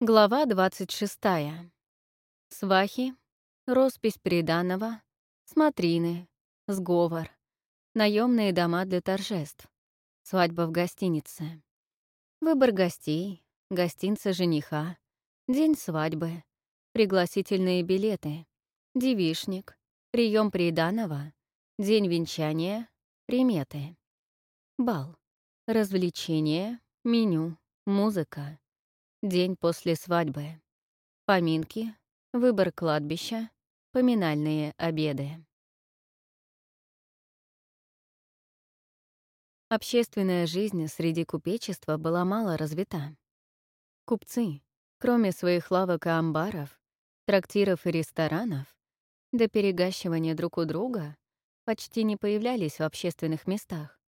Глава 26. Свахи, роспись приданого, смотрины, сговор, наемные дома для торжеств, свадьба в гостинице, выбор гостей, гостинца жениха, день свадьбы, пригласительные билеты, девишник, прием приданого, день венчания, приметы, бал, развлечения, меню, музыка, День после свадьбы. Поминки, выбор кладбища, поминальные обеды. Общественная жизнь среди купечества была мало развита. Купцы, кроме своих лавок и амбаров, трактиров и ресторанов, до перегащивания друг у друга, почти не появлялись в общественных местах,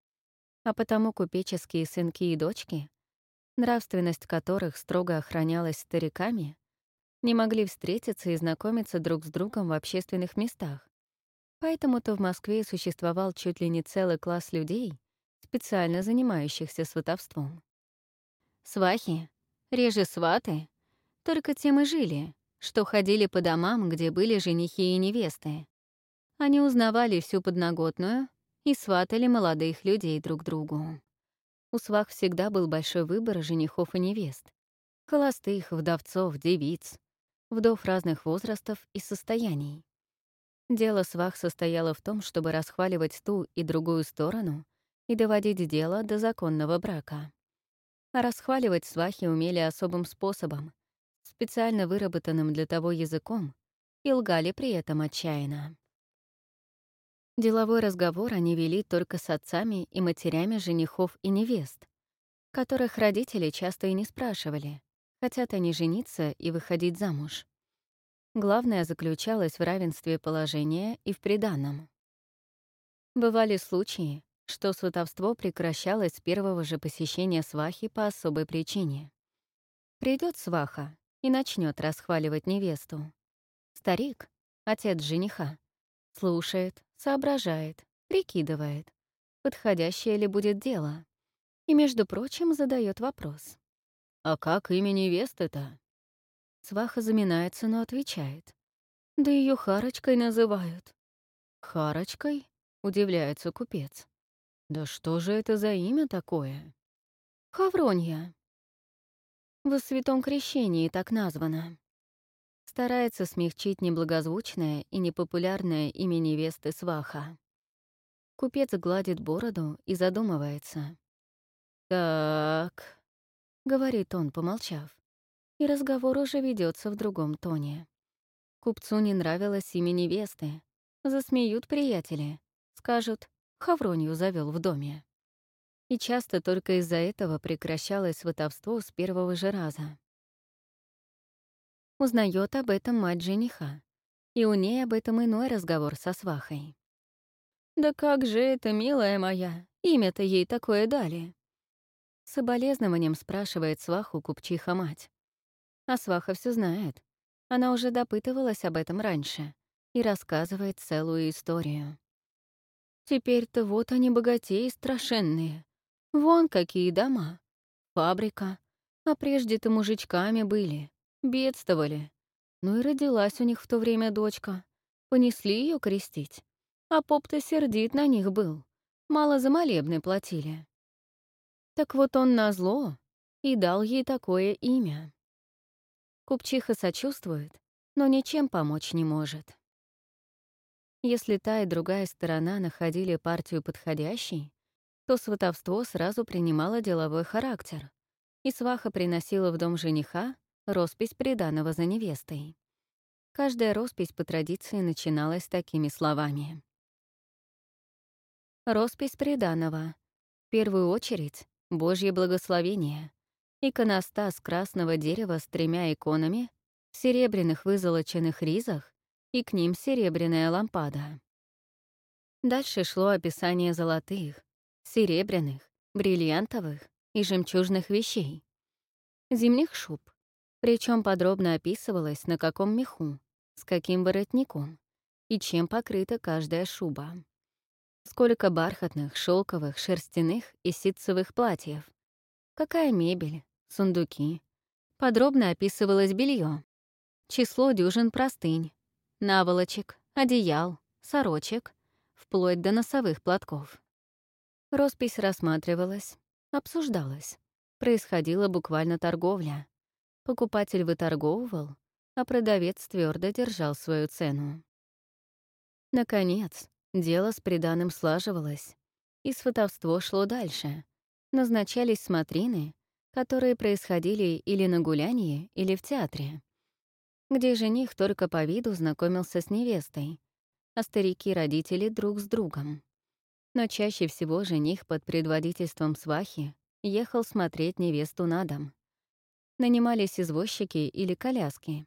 а потому купеческие сынки и дочки нравственность которых строго охранялась стариками, не могли встретиться и знакомиться друг с другом в общественных местах. Поэтому-то в Москве существовал чуть ли не целый класс людей, специально занимающихся сватовством. Свахи, реже сваты, только тем и жили, что ходили по домам, где были женихи и невесты. Они узнавали всю подноготную и сватали молодых людей друг другу. У свах всегда был большой выбор женихов и невест. Холостых, вдовцов, девиц, вдов разных возрастов и состояний. Дело свах состояло в том, чтобы расхваливать ту и другую сторону и доводить дело до законного брака. А расхваливать свахи умели особым способом, специально выработанным для того языком, и лгали при этом отчаянно. Деловой разговор они вели только с отцами и матерями женихов и невест, которых родители часто и не спрашивали, хотят они жениться и выходить замуж. Главное заключалось в равенстве положения и в приданом. Бывали случаи, что сватовство прекращалось с первого же посещения свахи по особой причине. Придет сваха и начнет расхваливать невесту. Старик, отец жениха, слушает, соображает, прикидывает, подходящее ли будет дело. И, между прочим, задает вопрос. «А как имя невесты-то?» Сваха заминается, но отвечает. «Да ее Харочкой называют». «Харочкой?» — удивляется купец. «Да что же это за имя такое?» «Хавронья». В святом крещении так названо старается смягчить неблагозвучное и непопулярное имя невесты Сваха. Купец гладит бороду и задумывается. «Так», — говорит он, помолчав, и разговор уже ведется в другом тоне. Купцу не нравилось имя невесты. Засмеют приятели. Скажут, Хавронью завел в доме. И часто только из-за этого прекращалось сватовство с первого же раза. Узнает об этом мать жениха. И у ней об этом иной разговор со свахой. «Да как же это, милая моя, имя-то ей такое дали?» С соболезнованием спрашивает сваху купчиха мать. А сваха все знает. Она уже допытывалась об этом раньше и рассказывает целую историю. Теперь-то вот они богатеи страшенные. Вон какие дома. Фабрика. А прежде-то мужичками были. Бедствовали. Ну и родилась у них в то время дочка. Понесли ее крестить. А поп-то сердит на них был. Мало за молебны платили. Так вот он назло и дал ей такое имя. Купчиха сочувствует, но ничем помочь не может. Если та и другая сторона находили партию подходящей, то сватовство сразу принимало деловой характер, и сваха приносила в дом жениха Роспись приданого за невестой. Каждая роспись по традиции начиналась такими словами. Роспись приданого. В первую очередь — Божье благословение. Иконостас красного дерева с тремя иконами, серебряных вызолоченных ризах и к ним серебряная лампада. Дальше шло описание золотых, серебряных, бриллиантовых и жемчужных вещей. Зимних шуб, причем подробно описывалось, на каком меху, с каким воротником и чем покрыта каждая шуба. Сколько бархатных, шелковых, шерстяных и ситцевых платьев. Какая мебель, сундуки, подробно описывалось белье, число дюжин простынь, наволочек, одеял, сорочек, вплоть до носовых платков. Роспись рассматривалась, обсуждалась. Происходила буквально торговля. Покупатель выторговывал, а продавец твердо держал свою цену. Наконец, дело с приданым слаживалось, и сватовство шло дальше. Назначались смотрины, которые происходили или на гулянии, или в театре, где жених только по виду знакомился с невестой, а старики-родители друг с другом. Но чаще всего жених под предводительством свахи ехал смотреть невесту на дом. Нанимались извозчики или коляски.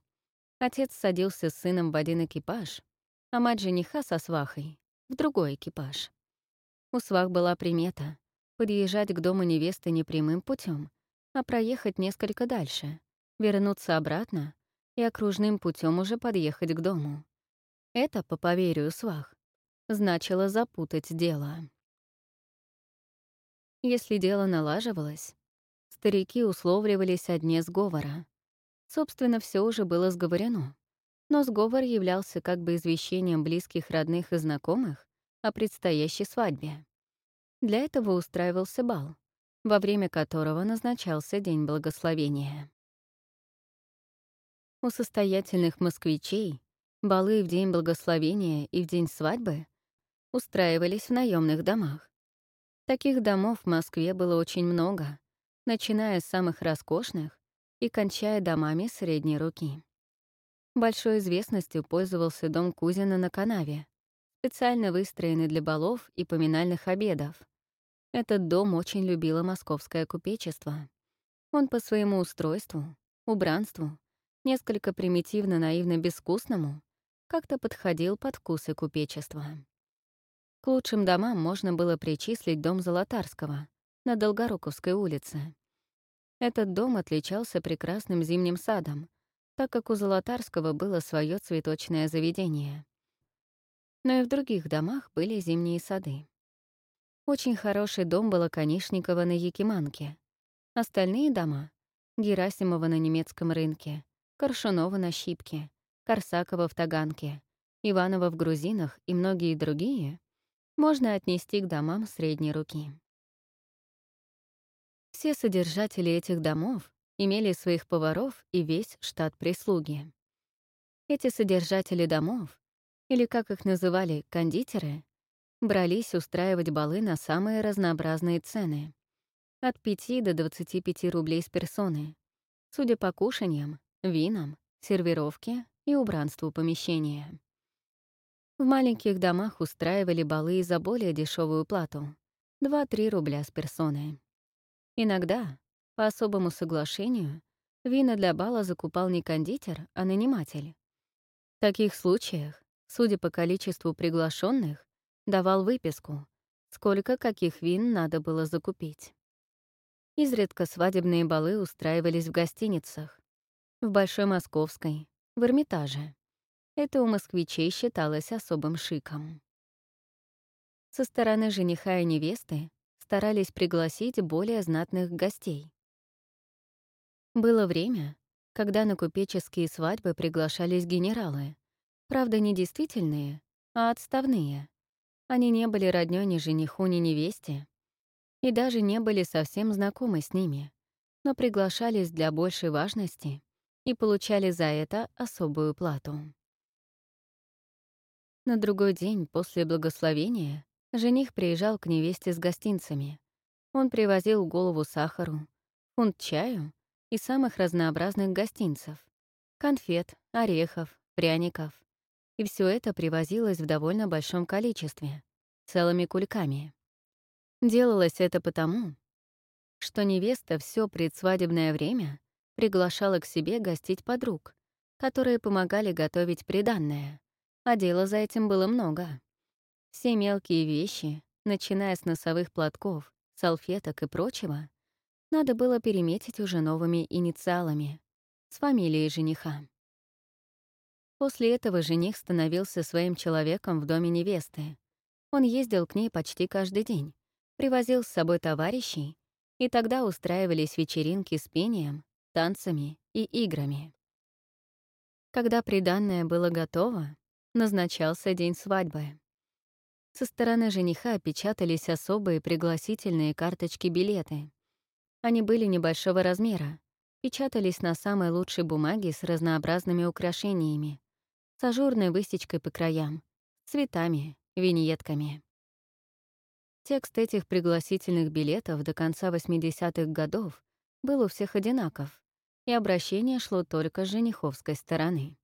Отец садился с сыном в один экипаж, а мать жениха со свахой — в другой экипаж. У свах была примета — подъезжать к дому невесты не прямым путем, а проехать несколько дальше, вернуться обратно и окружным путем уже подъехать к дому. Это, по поверью свах, значило запутать дело. Если дело налаживалось, старики условливались о дне сговора. Собственно, все уже было сговорено. Но сговор являлся как бы извещением близких родных и знакомых о предстоящей свадьбе. Для этого устраивался бал, во время которого назначался День Благословения. У состоятельных москвичей балы в День Благословения и в День свадьбы устраивались в наемных домах. Таких домов в Москве было очень много, начиная с самых роскошных и кончая домами средней руки. Большой известностью пользовался дом Кузина на канаве, специально выстроенный для балов и поминальных обедов. Этот дом очень любило московское купечество. Он по своему устройству, убранству, несколько примитивно наивно безвкусному, как-то подходил под вкусы купечества. К лучшим домам можно было причислить дом Золотарского на Долгоруковской улице. Этот дом отличался прекрасным зимним садом, так как у Золотарского было свое цветочное заведение. Но и в других домах были зимние сады. Очень хороший дом был Конишникова на Якиманке. Остальные дома — Герасимова на немецком рынке, Коршунова на Щипке, Корсакова в Таганке, Иванова в Грузинах и многие другие можно отнести к домам средней руки. Все содержатели этих домов имели своих поваров и весь штат прислуги. Эти содержатели домов, или как их называли, кондитеры, брались устраивать балы на самые разнообразные цены — от 5 до 25 рублей с персоны, судя по кушаньям, винам, сервировке и убранству помещения. В маленьких домах устраивали балы за более дешевую плату — 2-3 рубля с персоны. Иногда, по особому соглашению, вина для бала закупал не кондитер, а наниматель. В таких случаях, судя по количеству приглашенных, давал выписку, сколько каких вин надо было закупить. Изредка свадебные балы устраивались в гостиницах, в Большой Московской, в Эрмитаже. Это у москвичей считалось особым шиком. Со стороны жениха и невесты старались пригласить более знатных гостей. Было время, когда на купеческие свадьбы приглашались генералы, правда, не действительные, а отставные. Они не были роднёй ни жениху, ни невесте, и даже не были совсем знакомы с ними, но приглашались для большей важности и получали за это особую плату. На другой день после благословения жених приезжал к невесте с гостинцами. Он привозил голову сахару, фунт чаю и самых разнообразных гостинцев — конфет, орехов, пряников. И все это привозилось в довольно большом количестве, целыми кульками. Делалось это потому, что невеста все предсвадебное время приглашала к себе гостить подруг, которые помогали готовить приданное, а дела за этим было много. Все мелкие вещи, начиная с носовых платков, салфеток и прочего, надо было переметить уже новыми инициалами, с фамилией жениха. После этого жених становился своим человеком в доме невесты. Он ездил к ней почти каждый день, привозил с собой товарищей, и тогда устраивались вечеринки с пением, танцами и играми. Когда приданное было готово, назначался день свадьбы. Со стороны жениха печатались особые пригласительные карточки-билеты. Они были небольшого размера, печатались на самой лучшей бумаге с разнообразными украшениями, с ажурной высечкой по краям, цветами, виньетками. Текст этих пригласительных билетов до конца 80-х годов был у всех одинаков, и обращение шло только с жениховской стороны.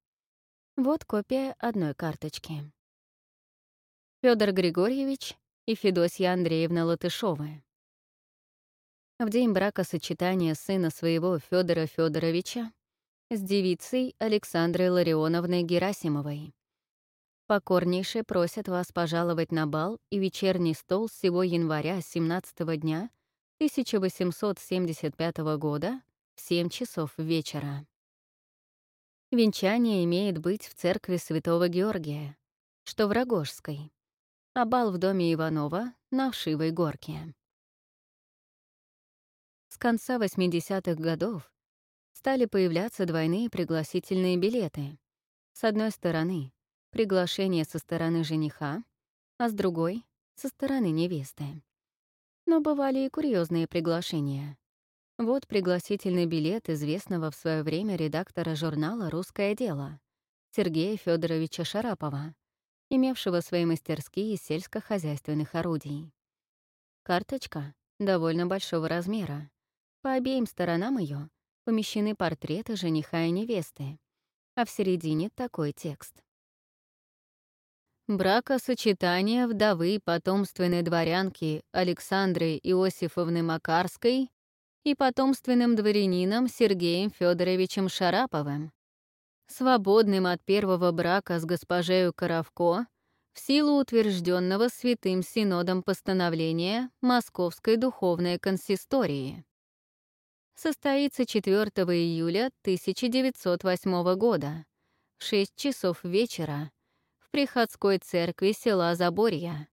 Вот копия одной карточки. Федор Григорьевич и Федосья Андреевна Латышовы. В день бракосочетания сына своего Федора Федоровича с девицей Александрой Ларионовной Герасимовой. Покорнейше просят вас пожаловать на бал и вечерний стол всего января 17 дня 1875 года в 7 часов вечера. Венчание имеет быть в церкви Святого Георгия, что в Рогожской, а бал в доме Иванова на Вшивой горке. С конца 80-х годов стали появляться двойные пригласительные билеты. С одной стороны — приглашение со стороны жениха, а с другой — со стороны невесты. Но бывали и курьезные приглашения. Вот пригласительный билет известного в свое время редактора журнала «Русское дело» Сергея Федоровича Шарапова, имевшего свои мастерские сельскохозяйственных орудий. Карточка довольно большого размера. По обеим сторонам ее помещены портреты жениха и невесты, а в середине такой текст. Бракосочетание вдовы потомственной дворянки Александры Иосифовны Макарской и потомственным дворянином Сергеем Федоровичем Шараповым, свободным от первого брака с госпожею Коровко в силу утвержденного Святым Синодом постановления Московской духовной консистории. Состоится 4 июля 1908 года в 6 часов вечера в Приходской церкви села Заборья,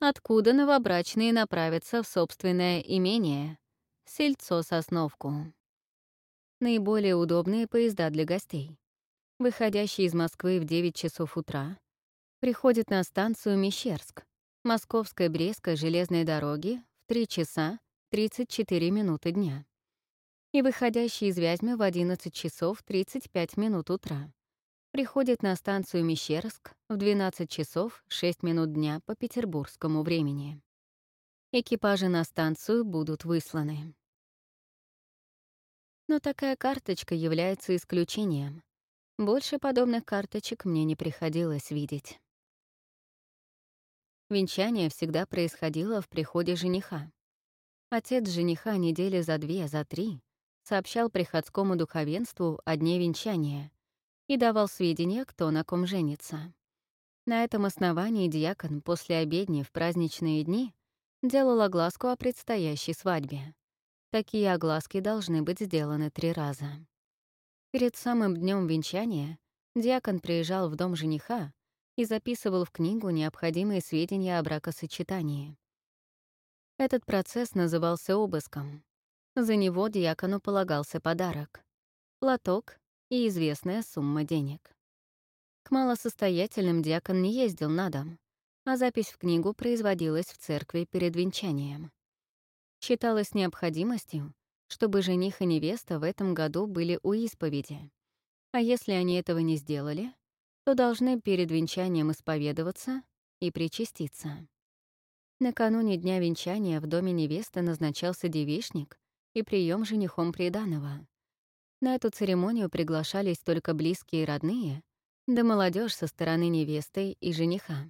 откуда новобрачные направятся в собственное имение — Сельцо-Сосновку. Наиболее удобные поезда для гостей. Выходящий из Москвы в 9 часов утра, приходит на станцию Мещерск, Московской Брестской железной дороги в 3 часа 34 минуты дня. И выходящий из Вязьмы в 11 часов 35 минут утра. Приходит на станцию Мещерск в 12 часов 6 минут дня по петербургскому времени. Экипажи на станцию будут высланы. Но такая карточка является исключением. Больше подобных карточек мне не приходилось видеть. Венчание всегда происходило в приходе жениха. Отец жениха недели за две, за три сообщал приходскому духовенству о дне венчания и давал сведения, кто на ком женится. На этом основании диакон после обедни в праздничные дни делал огласку о предстоящей свадьбе. Такие огласки должны быть сделаны три раза. Перед самым днем венчания диакон приезжал в дом жениха и записывал в книгу необходимые сведения о бракосочетании. Этот процесс назывался обыском. За него диакону полагался подарок — платок и известная сумма денег. К малосостоятельным диакон не ездил на дом, а запись в книгу производилась в церкви перед венчанием считалось необходимостью, чтобы жених и невеста в этом году были у исповеди. А если они этого не сделали, то должны перед венчанием исповедоваться и причаститься. Накануне дня венчания в доме невесты назначался девишник и прием женихом приданого. На эту церемонию приглашались только близкие и родные, да молодежь со стороны невесты и жениха.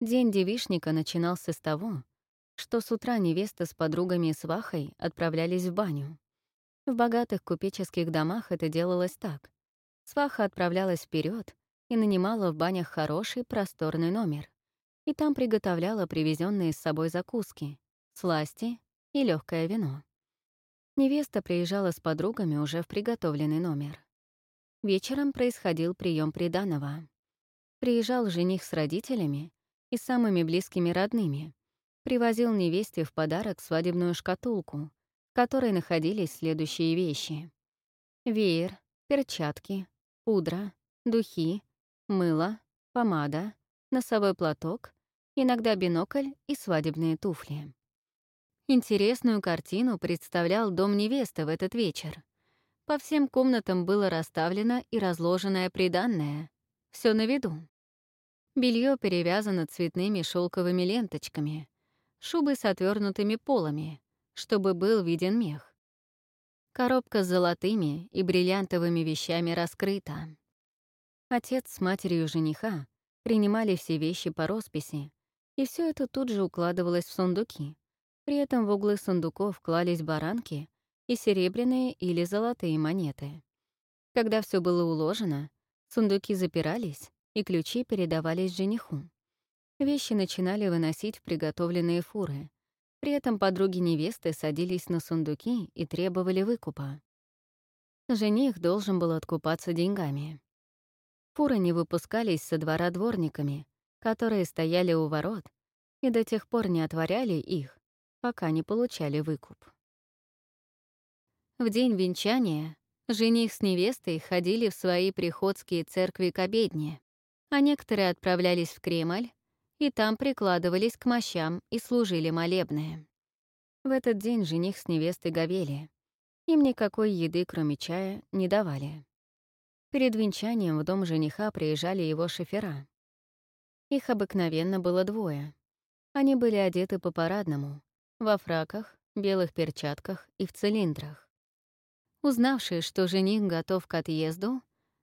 День девишника начинался с того, что с утра невеста с подругами и свахой отправлялись в баню. В богатых купеческих домах это делалось так. Сваха отправлялась вперед и нанимала в банях хороший просторный номер. И там приготовляла привезенные с собой закуски, сласти и легкое вино. Невеста приезжала с подругами уже в приготовленный номер. Вечером происходил прием приданого. Приезжал жених с родителями и самыми близкими родными, привозил невесте в подарок свадебную шкатулку, в которой находились следующие вещи. Веер, перчатки, пудра, духи, мыло, помада, носовой платок, иногда бинокль и свадебные туфли. Интересную картину представлял дом невесты в этот вечер. По всем комнатам было расставлено и разложенное приданное. Все на виду. Белье перевязано цветными шелковыми ленточками, шубы с отвернутыми полами, чтобы был виден мех. Коробка с золотыми и бриллиантовыми вещами раскрыта. Отец с матерью жениха принимали все вещи по росписи, и все это тут же укладывалось в сундуки. При этом в углы сундуков клались баранки и серебряные или золотые монеты. Когда все было уложено, сундуки запирались, и ключи передавались жениху. Вещи начинали выносить в приготовленные фуры. При этом подруги невесты садились на сундуки и требовали выкупа. Жених должен был откупаться деньгами. Фуры не выпускались со двора дворниками, которые стояли у ворот и до тех пор не отворяли их, пока не получали выкуп. В день венчания жених с невестой ходили в свои приходские церкви к обедне а некоторые отправлялись в Кремль и там прикладывались к мощам и служили молебные. В этот день жених с невестой говели. Им никакой еды, кроме чая, не давали. Перед венчанием в дом жениха приезжали его шофера. Их обыкновенно было двое. Они были одеты по-парадному, во фраках, белых перчатках и в цилиндрах. Узнавшие, что жених готов к отъезду,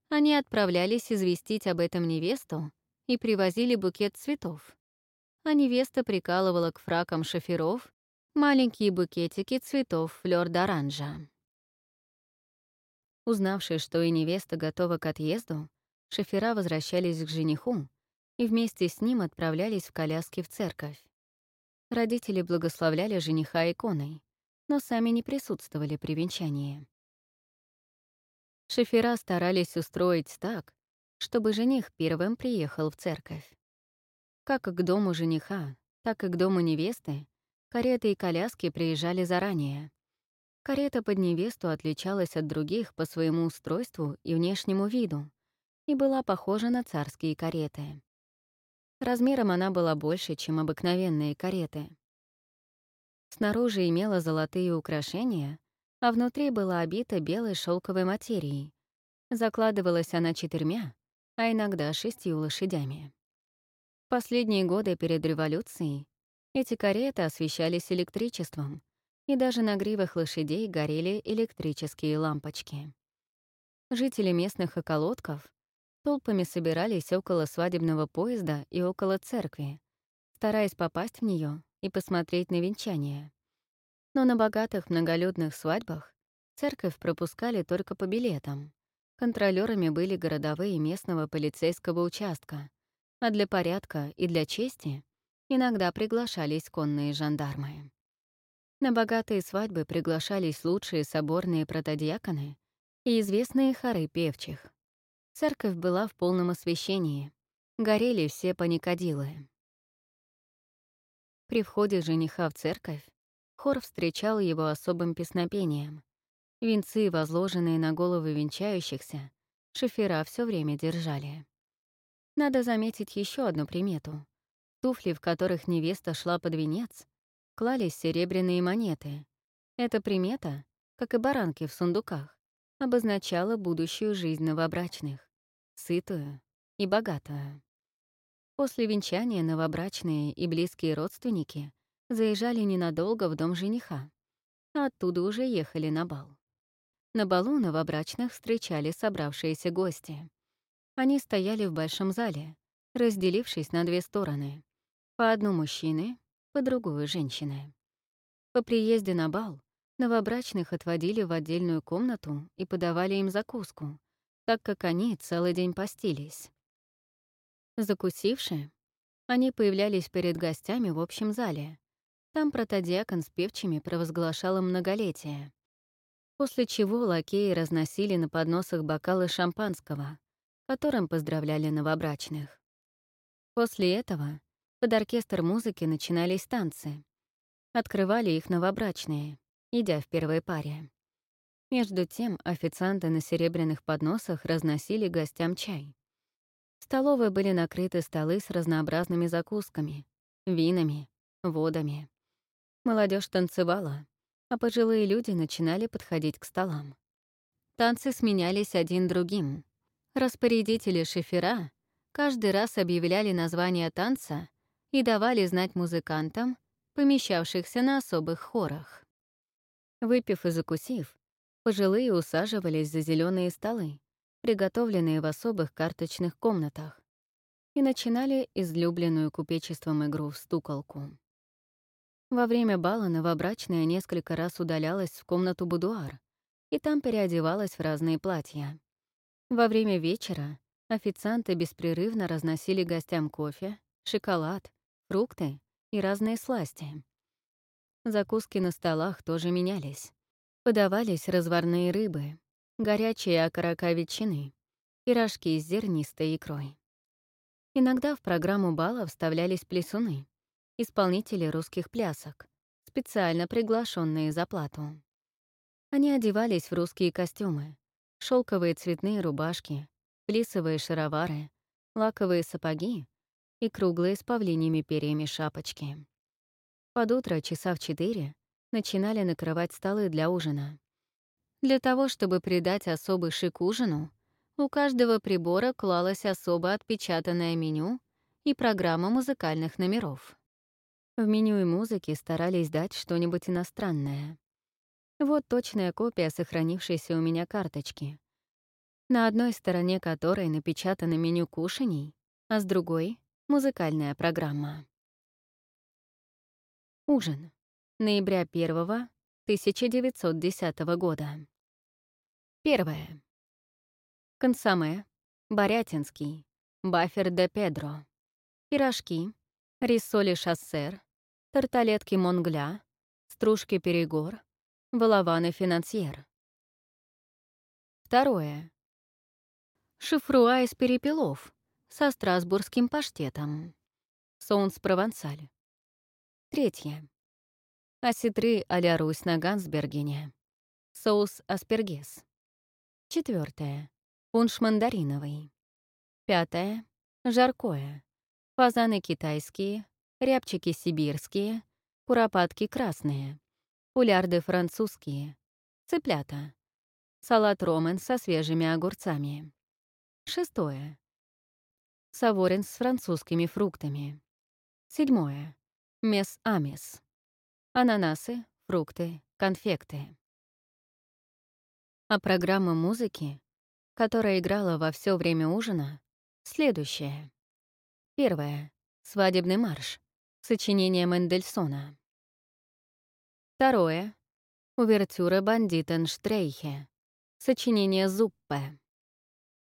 они отправлялись известить об этом невесту и привозили букет цветов. А невеста прикалывала к фракам шоферов маленькие букетики цветов флёр-д'оранжа. Узнавшие, что и невеста готова к отъезду, шофера возвращались к жениху и вместе с ним отправлялись в коляске в церковь. Родители благословляли жениха иконой, но сами не присутствовали при венчании. Шофера старались устроить так, чтобы жених первым приехал в церковь. Как к дому жениха, так и к дому невесты кареты и коляски приезжали заранее. Карета под невесту отличалась от других по своему устройству и внешнему виду и была похожа на царские кареты. Размером она была больше, чем обыкновенные кареты. Снаружи имела золотые украшения, а внутри была обита белой шелковой материей. Закладывалась она четырьмя, а иногда шестью лошадями. В последние годы перед революцией эти кареты освещались электричеством, и даже на гривах лошадей горели электрические лампочки. Жители местных околотков толпами собирались около свадебного поезда и около церкви, стараясь попасть в нее и посмотреть на венчание. Но на богатых многолюдных свадьбах церковь пропускали только по билетам. Контролёрами были городовые местного полицейского участка, а для порядка и для чести иногда приглашались конные жандармы. На богатые свадьбы приглашались лучшие соборные протодиаконы и известные хоры певчих. Церковь была в полном освещении, горели все паникадилы. При входе жениха в церковь Хор встречал его особым песнопением. Венцы, возложенные на головы венчающихся, шофера все время держали. Надо заметить еще одну примету. Туфли, в которых невеста шла под венец, клались серебряные монеты. Эта примета, как и баранки в сундуках, обозначала будущую жизнь новобрачных, сытую и богатую. После венчания новобрачные и близкие родственники — заезжали ненадолго в дом жениха, а оттуда уже ехали на бал. На балу новобрачных встречали собравшиеся гости. Они стояли в большом зале, разделившись на две стороны. По одну мужчины, по другую женщины. По приезде на бал новобрачных отводили в отдельную комнату и подавали им закуску, так как они целый день постились. Закусивши, они появлялись перед гостями в общем зале, там протодиакон с певчими провозглашал им многолетие. После чего лакеи разносили на подносах бокалы шампанского, которым поздравляли новобрачных. После этого под оркестр музыки начинались танцы. Открывали их новобрачные, идя в первой паре. Между тем официанты на серебряных подносах разносили гостям чай. В столовой были накрыты столы с разнообразными закусками, винами, водами. Молодежь танцевала, а пожилые люди начинали подходить к столам. Танцы сменялись один другим. Распорядители шифера каждый раз объявляли название танца и давали знать музыкантам, помещавшихся на особых хорах. Выпив и закусив, пожилые усаживались за зеленые столы, приготовленные в особых карточных комнатах, и начинали излюбленную купечеством игру в стуколку. Во время бала новобрачная несколько раз удалялась в комнату будуар и там переодевалась в разные платья. Во время вечера официанты беспрерывно разносили гостям кофе, шоколад, фрукты и разные сласти. Закуски на столах тоже менялись. Подавались разварные рыбы, горячие окорока ветчины, пирожки с зернистой икрой. Иногда в программу бала вставлялись плесуны, исполнители русских плясок, специально приглашенные за плату. Они одевались в русские костюмы, шелковые цветные рубашки, плисовые шаровары, лаковые сапоги и круглые с павлиньими перьями шапочки. Под утро, часа в четыре, начинали накрывать столы для ужина. Для того, чтобы придать особый шик ужину, у каждого прибора клалось особо отпечатанное меню и программа музыкальных номеров. В меню и музыке старались дать что-нибудь иностранное. Вот точная копия сохранившейся у меня карточки, на одной стороне которой напечатано меню кушаний, а с другой — музыкальная программа. Ужин. Ноября 1 1910 года. Первое. Консоме, Борятинский, Бафер де Педро, пирожки, рисоли шассер, тарталетки Монгля, стружки Перегор, волованы Финансьер. Второе. Шифруа из перепелов со страсбургским паштетом. Соунс Провансаль. Третье. Осетры а-ля Русь на Гансбергене. Соус аспергес. Четвертое. Пунш мандариновый. Пятое. Жаркое. Фазаны китайские, рябчики сибирские, куропатки красные, пулярды французские, цыплята, салат ромен со свежими огурцами. Шестое. Саворин с французскими фруктами. Седьмое. Мес-амес. Ананасы, фрукты, конфекты. А программа музыки, которая играла во все время ужина, следующая. Первое. Свадебный марш. Сочинение Мендельсона. Второе. Увертюра Бандитенштрейхе. Сочинение Зуппе.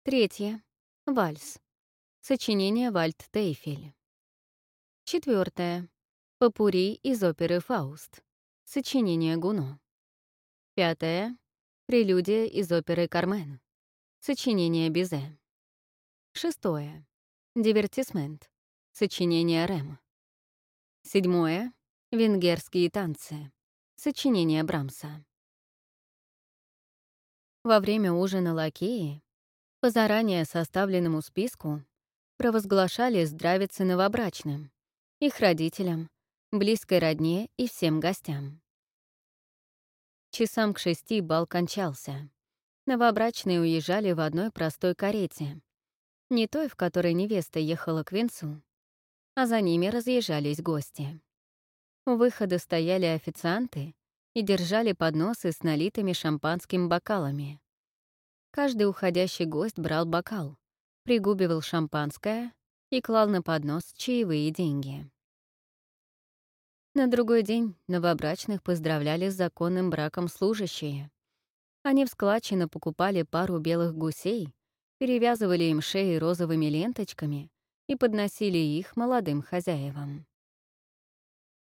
Третье. Вальс. Сочинение Вальдтейфель. Четвертое. Попури из оперы «Фауст». Сочинение Гуно. Пятое. Прелюдия из оперы «Кармен». Сочинение Бизе. Шестое. Дивертисмент. Сочинение Рэм. Седьмое. Венгерские танцы. Сочинение Брамса. Во время ужина лакеи, по заранее составленному списку, провозглашали здравицы новобрачным, их родителям, близкой родне и всем гостям. Часам к шести бал кончался. Новобрачные уезжали в одной простой карете, не той, в которой невеста ехала к венцу, а за ними разъезжались гости. У выхода стояли официанты и держали подносы с налитыми шампанским бокалами. Каждый уходящий гость брал бокал, пригубивал шампанское и клал на поднос чаевые деньги. На другой день новобрачных поздравляли с законным браком служащие. Они в покупали пару белых гусей перевязывали им шеи розовыми ленточками и подносили их молодым хозяевам.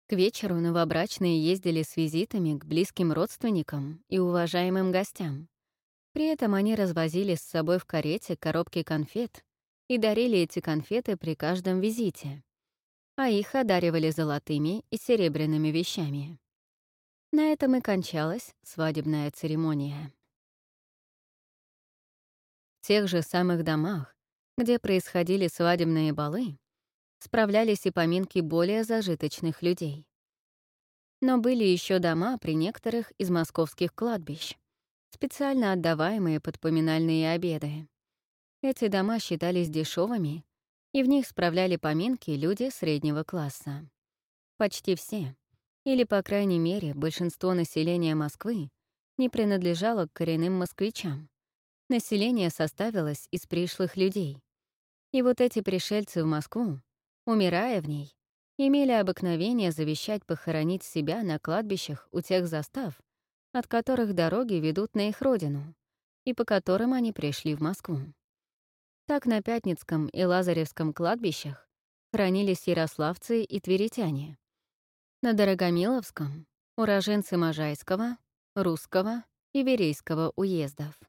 К вечеру новобрачные ездили с визитами к близким родственникам и уважаемым гостям. При этом они развозили с собой в карете коробки конфет и дарили эти конфеты при каждом визите, а их одаривали золотыми и серебряными вещами. На этом и кончалась свадебная церемония. В тех же самых домах, где происходили свадебные балы, справлялись и поминки более зажиточных людей. Но были еще дома при некоторых из московских кладбищ, специально отдаваемые под поминальные обеды. Эти дома считались дешевыми, и в них справляли поминки люди среднего класса. Почти все, или, по крайней мере, большинство населения Москвы, не принадлежало к коренным москвичам. Население составилось из пришлых людей. И вот эти пришельцы в Москву, умирая в ней, имели обыкновение завещать похоронить себя на кладбищах у тех застав, от которых дороги ведут на их родину, и по которым они пришли в Москву. Так на Пятницком и Лазаревском кладбищах хранились ярославцы и тверитяне. На Дорогомиловском — уроженцы Можайского, Русского и Верейского уездов.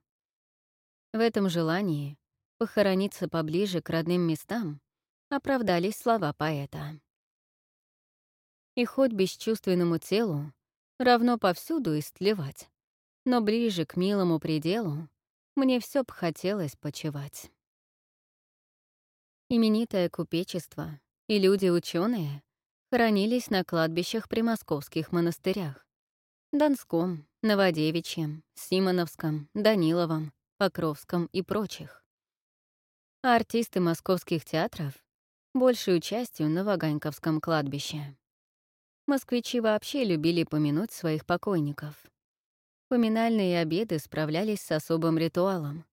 В этом желании похорониться поближе к родным местам оправдались слова поэта. И хоть бесчувственному телу равно повсюду истлевать, но ближе к милому пределу мне все б хотелось почевать. Именитое купечество и люди ученые хоронились на кладбищах при московских монастырях. Донском, Новодевичьем, Симоновском, Даниловом, Покровском и прочих. А артисты московских театров — большую частью на Ваганьковском кладбище. Москвичи вообще любили помянуть своих покойников. Поминальные обеды справлялись с особым ритуалом.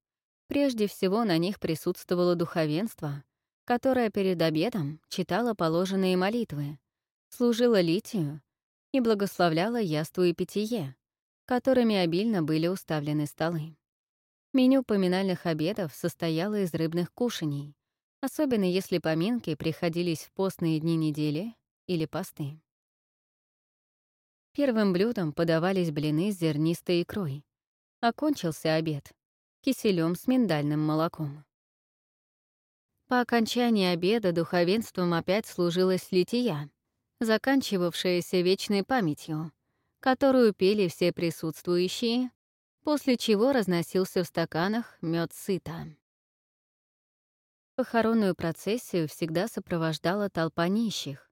Прежде всего на них присутствовало духовенство, которое перед обедом читало положенные молитвы, служила литию и благословляла яству и питье, которыми обильно были уставлены столы. Меню поминальных обедов состояло из рыбных кушаний, особенно если поминки приходились в постные дни недели или посты. Первым блюдом подавались блины с зернистой икрой. Окончился обед киселем с миндальным молоком. По окончании обеда духовенством опять служилась лития, заканчивавшаяся вечной памятью, которую пели все присутствующие, после чего разносился в стаканах мед сыта. Похоронную процессию всегда сопровождала толпа нищих.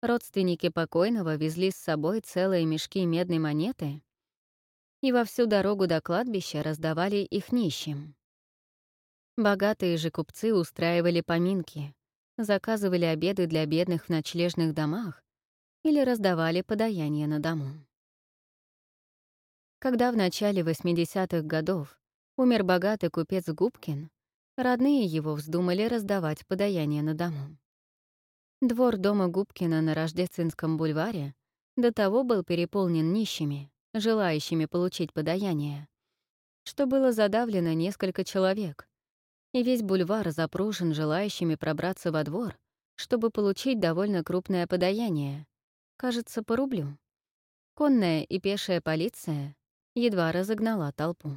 Родственники покойного везли с собой целые мешки медной монеты и во всю дорогу до кладбища раздавали их нищим. Богатые же купцы устраивали поминки, заказывали обеды для бедных в ночлежных домах или раздавали подаяние на дому. Когда в начале 80-х годов умер богатый купец Губкин, родные его вздумали раздавать подаяние на дому. Двор дома Губкина на Рождественском бульваре до того был переполнен нищими, желающими получить подаяние, что было задавлено несколько человек, и весь бульвар запружен желающими пробраться во двор, чтобы получить довольно крупное подаяние, кажется, по рублю. Конная и пешая полиция едва разогнала толпу.